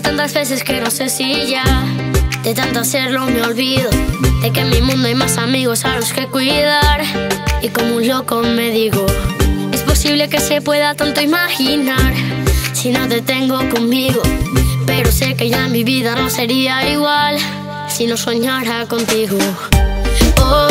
tantas veces que no sé si ya de tanto hacerlo me olvido de que en mi mundo hay más amigos a los que cuidar. Y como un loco me digo, es posible que se pueda tanto imaginar si no te tengo conmigo. Pero sé que ya mi vida no sería igual si no soñara contigo. Oh,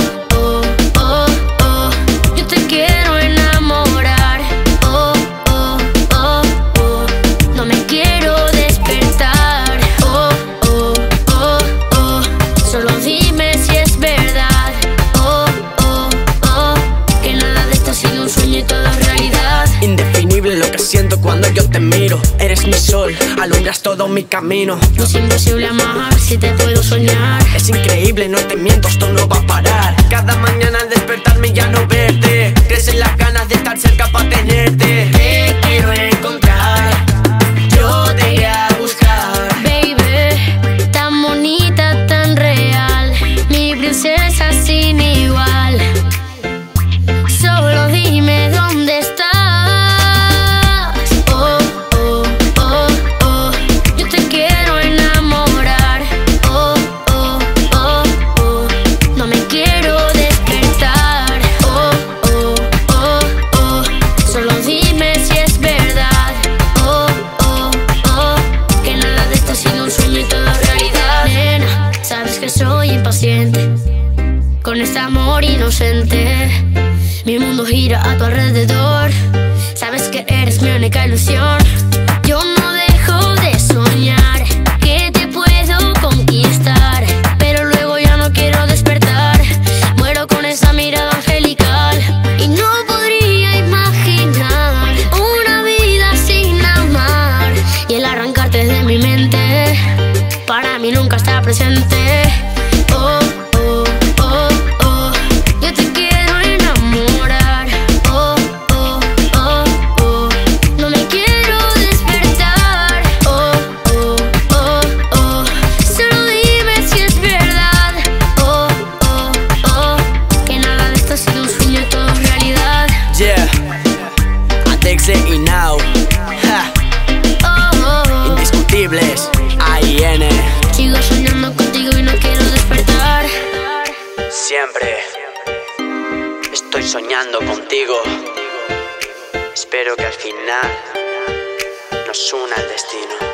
te miro. Eres mi sol, alumbras todo mi camino. No es imposible amar si te puedo soñar. Es increíble, no te miento, esto no va a parar. Cada soy impaciente con este amor inocente. Mi mundo gira a tu alrededor. Sabes que eres mi única ilusión. Para mí nunca está presente. Oh, oh, oh, oh, yo te quiero enamorar. Oh, oh, oh, oh, no me quiero despertar. Oh, oh, oh, oh, solo dime si es verdad. Oh, oh, oh, que nada de esto ha sido un sueño todo es realidad. Yeah, Adexe y Now. Ja, Oh, oh, oh, indiscutibles. Siempre estoy soñando contigo. Espero que al final nos una el